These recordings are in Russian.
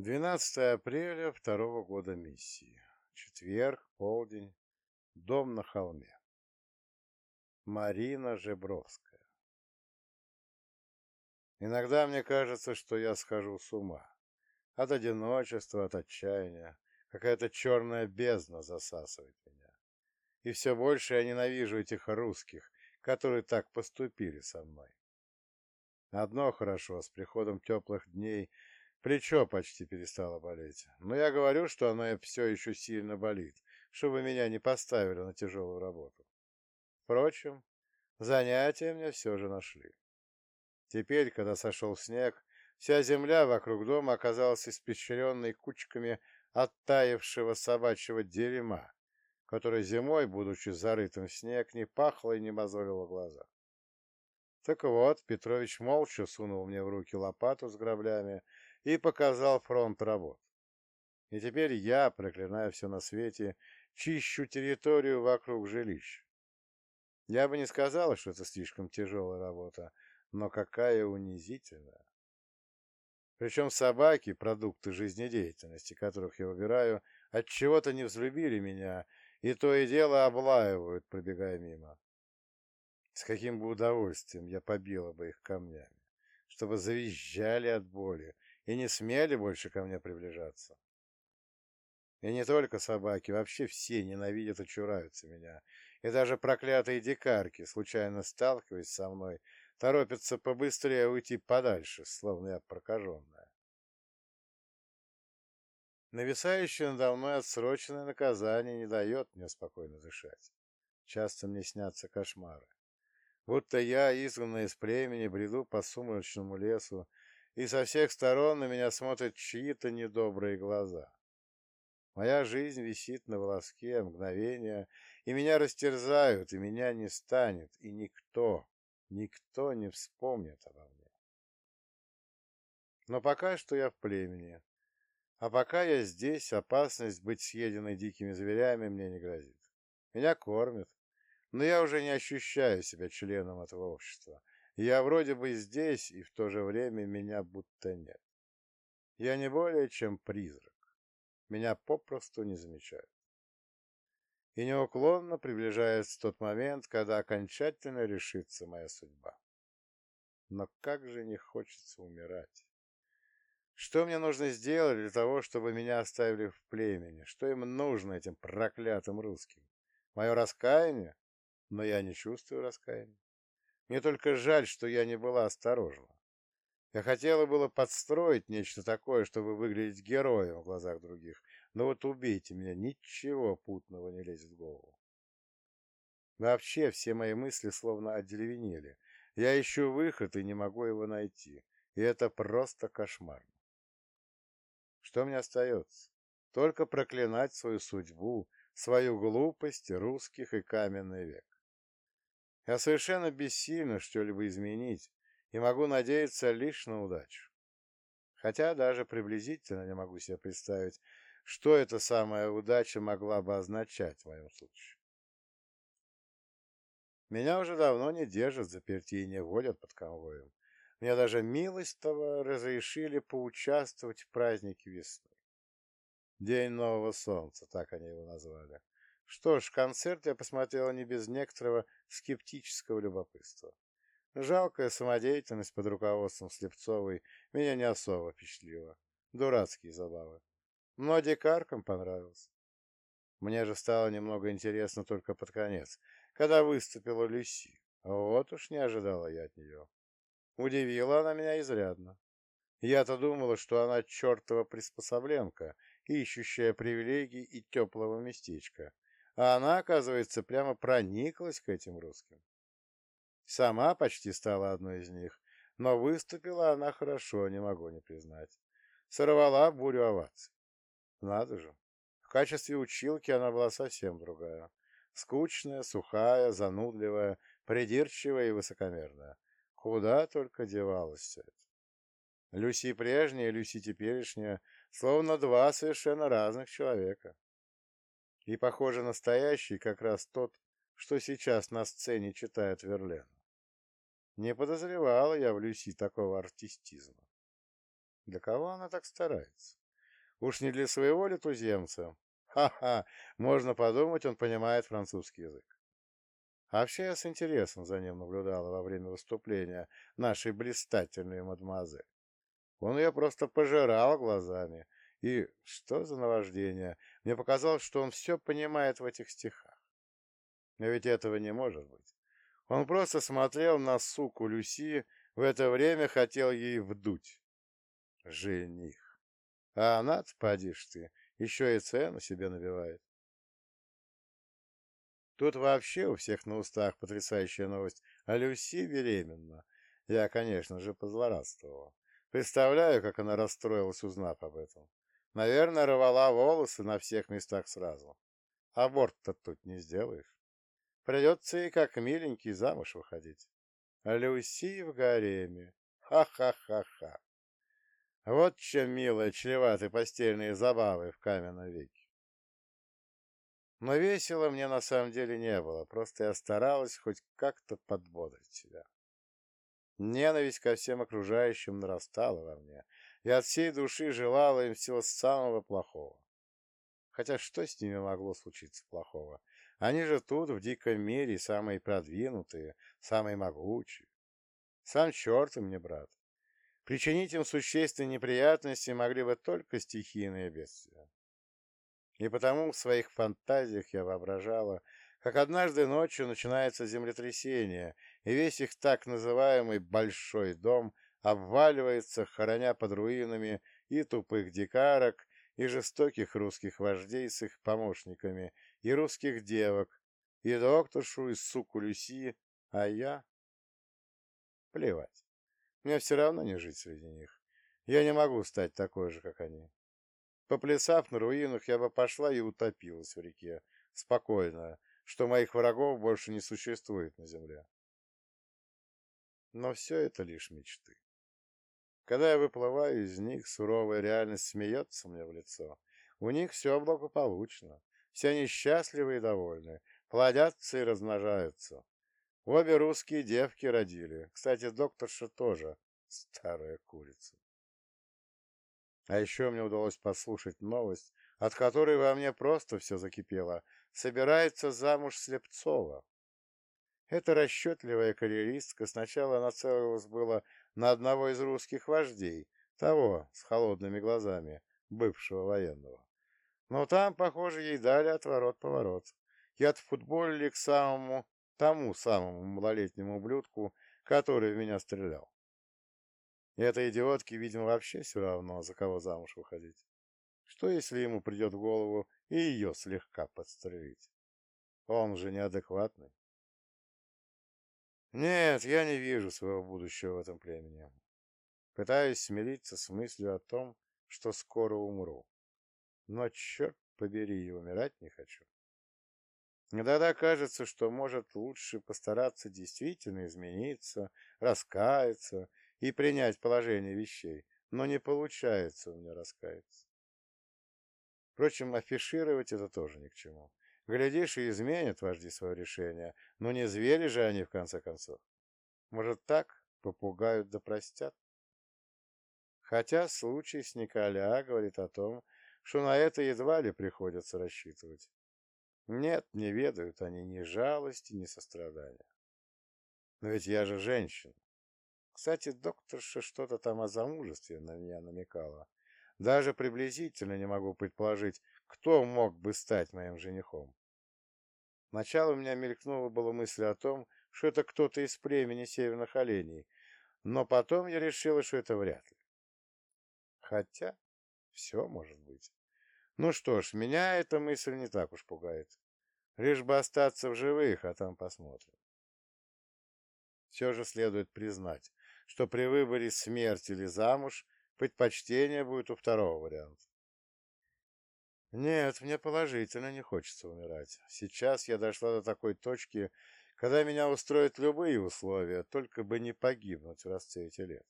12 апреля второго года миссии. Четверг, полдень. Дом на холме. Марина Жебровская. Иногда мне кажется, что я схожу с ума. От одиночества, от отчаяния. Какая-то черная бездна засасывает меня. И все больше я ненавижу этих русских, которые так поступили со мной. Одно хорошо, с приходом теплых дней Плечо почти перестало болеть. Но я говорю, что оно все еще сильно болит, чтобы меня не поставили на тяжелую работу. Впрочем, занятия мне все же нашли. Теперь, когда сошел снег, вся земля вокруг дома оказалась испещренной кучками оттаившего собачьего дерьма, которое зимой, будучи зарытым в снег, не пахло и не мозолило глаза. Так вот, Петрович молча сунул мне в руки лопату с граблями и показал фронт работ. И теперь я, проклиная все на свете, чищу территорию вокруг жилищ. Я бы не сказала, что это слишком тяжелая работа, но какая унизительная. Причем собаки, продукты жизнедеятельности, которых я выбираю, от чего то не взлюбили меня и то и дело облаивают, пробегая мимо. С каким бы удовольствием я побила бы их камнями, чтобы завизжали от боли, и не смели больше ко мне приближаться. И не только собаки, вообще все ненавидят и чураются меня. И даже проклятые дикарки, случайно сталкиваясь со мной, торопятся побыстрее уйти подальше, словно я прокаженная. Нависающее надо мной отсроченное наказание не дает мне спокойно дышать. Часто мне снятся кошмары. Будто я, изгнанный из племени, бреду по сумрачному лесу, и со всех сторон на меня смотрят чьи-то недобрые глаза. Моя жизнь висит на волоске мгновения, и меня растерзают, и меня не станет, и никто, никто не вспомнит обо мне. Но пока что я в племени, а пока я здесь, опасность быть съеденной дикими зверями мне не грозит. Меня кормят, но я уже не ощущаю себя членом этого общества, я вроде бы здесь, и в то же время меня будто нет. Я не более чем призрак. Меня попросту не замечают. И неуклонно приближается тот момент, когда окончательно решится моя судьба. Но как же не хочется умирать. Что мне нужно сделать для того, чтобы меня оставили в племени? Что им нужно, этим проклятым русским? Мое раскаяние? Но я не чувствую раскаяния. Мне только жаль, что я не была осторожна. Я хотела было подстроить нечто такое, чтобы выглядеть героем в глазах других, но вот убейте меня, ничего путного не лезет в голову. Вообще все мои мысли словно одеревенели. Я ищу выход и не могу его найти. И это просто кошмарно. Что мне остается? Только проклинать свою судьбу, свою глупость, русских и каменный век. Я совершенно бессильно что-либо изменить и могу надеяться лишь на удачу. Хотя даже приблизительно не могу себе представить, что эта самая удача могла бы означать в моем случае. Меня уже давно не держат заперти и не водят под конвоем. Мне даже милостиво разрешили поучаствовать в празднике весны. День нового солнца, так они его назвали. Что ж, концерт я посмотрела не без некоторого скептического любопытства. Жалкая самодеятельность под руководством Слепцовой меня не особо впечатлила. Дурацкие забавы. Но дикаркам понравилось. Мне же стало немного интересно только под конец, когда выступила Люси. Вот уж не ожидала я от нее. Удивила она меня изрядно. Я-то думала, что она чертова приспособленка, ищущая привилегий и теплого местечка, а она, оказывается, прямо прониклась к этим русским. Сама почти стала одной из них, но выступила она хорошо, не могу не признать. Сорвала бурю оваций. Надо же. В качестве училки она была совсем другая. Скучная, сухая, занудливая, придирчивая и высокомерная. Куда только девалась все это. Люси прежняя Люси теперешняя, словно два совершенно разных человека. И, похоже, настоящий как раз тот, что сейчас на сцене читает Верлен. Не подозревала я в Люси такого артистизма. Для кого она так старается? Уж не для своего ли туземца? Ха-ха, можно подумать, он понимает французский язык. вообще я с интересом за ним наблюдала во время выступления нашей блистательной мадемуазель. Он ее просто пожирал глазами. И что за наваждение? Мне показалось, что он все понимает в этих стихах. Но ведь этого не может быть. Он просто смотрел на суку Люси, в это время хотел ей вдуть. Жених. А она-то, подишь ты, еще и цену себе набивает. Тут вообще у всех на устах потрясающая новость. А Люси беременна. Я, конечно же, позлорадствовал. Представляю, как она расстроилась, узнав об этом. Наверное, рвала волосы на всех местах сразу. Аборт-то тут не сделаешь. Придется и как миленький замуж выходить. Люси в гареме. Ха-ха-ха-ха. Вот чем милые чреваты постельные забавы в каменном веке. Но весело мне на самом деле не было, просто я старалась хоть как-то подбодрить себя. Ненависть ко всем окружающим нарастала во мне, и от всей души желала им всего самого плохого. Хотя что с ними могло случиться плохого? Они же тут, в диком мире, самые продвинутые, самые могучие. Сам черт им не брат. Причинить им существенные неприятности могли бы только стихийные бедствия. И потому в своих фантазиях я воображала, как однажды ночью начинается землетрясение, и весь их так называемый «большой дом» обваливается, хороня под руинами и тупых дикарок, и жестоких русских вождей с их помощниками, и русских девок, и докторшу, и суку Люси, а я... Плевать. Мне все равно не жить среди них. Я не могу стать такой же, как они. Поплясав на руинах, я бы пошла и утопилась в реке, спокойно, что моих врагов больше не существует на земле. Но все это лишь мечты. Когда я выплываю из них, суровая реальность смеется мне в лицо. У них все благополучно, все они счастливы и довольны, плодятся и размножаются. Обе русские девки родили. Кстати, докторша тоже старая курица. А еще мне удалось послушать новость, от которой во мне просто все закипело. Собирается замуж Слепцова. Эта расчетливая карьеристка сначала нацелилась было на одного из русских вождей, того с холодными глазами, бывшего военного. Но там, похоже, ей дали отворот-поворот. И отфутболили к самому, тому самому малолетнему ублюдку, который в меня стрелял. И этой идиотке, видимо, вообще все равно, за кого замуж выходить. Что, если ему придет в голову и ее слегка подстрелить? Он же неадекватный. Нет, я не вижу своего будущего в этом племени. Пытаюсь смириться с мыслью о том, что скоро умру. Но, черт побери, и умирать не хочу. Иногда кажется, что может лучше постараться действительно измениться, раскаяться и принять положение вещей, но не получается у меня раскаяться. Впрочем, афишировать это тоже ни к чему. Глядишь, и изменят вожди свое решение, но не звери же они, в конце концов. Может, так попугают да простят? Хотя случай с Николя говорит о том, что на это едва ли приходится рассчитывать. Нет, не ведают они ни жалости, ни сострадания. Но ведь я же женщина. Кстати, докторша что-то там о замужестве на меня намекала. Даже приблизительно не могу предположить, кто мог бы стать моим женихом. Сначала у меня мелькнула была мысль о том, что это кто-то из племени северных оленей, но потом я решила, что это вряд ли. Хотя все может быть. Ну что ж, меня эта мысль не так уж пугает. Лишь бы остаться в живых, а там посмотрим. Все же следует признать, что при выборе смерть или замуж предпочтение будет у второго варианта. Нет, мне положительно не хочется умирать. Сейчас я дошла до такой точки, когда меня устроят любые условия, только бы не погибнуть в расцвете лет.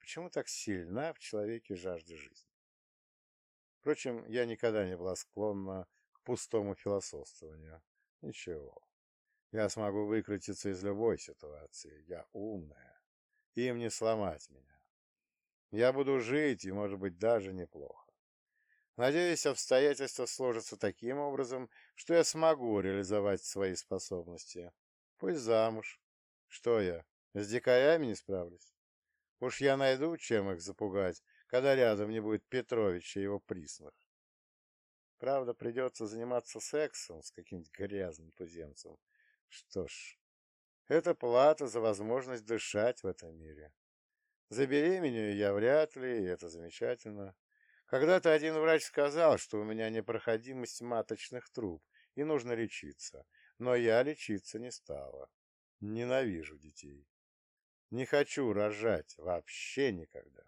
Почему так сильна в человеке жажда жизни? Впрочем, я никогда не была склонна к пустому философствованию. Ничего. Я смогу выкрутиться из любой ситуации. Я умная. Им не сломать меня. Я буду жить, и, может быть, даже неплохо. Надеюсь, обстоятельства сложатся таким образом, что я смогу реализовать свои способности. Пусть замуж. Что я, с дикарями не справлюсь? Уж я найду, чем их запугать, когда рядом не будет Петровича и его приснах. Правда, придется заниматься сексом с каким-нибудь грязным туземцем. Что ж, это плата за возможность дышать в этом мире. Забеременею я вряд ли, и это замечательно. Когда-то один врач сказал, что у меня непроходимость маточных труб, и нужно лечиться. Но я лечиться не стала. Ненавижу детей. Не хочу рожать вообще никогда.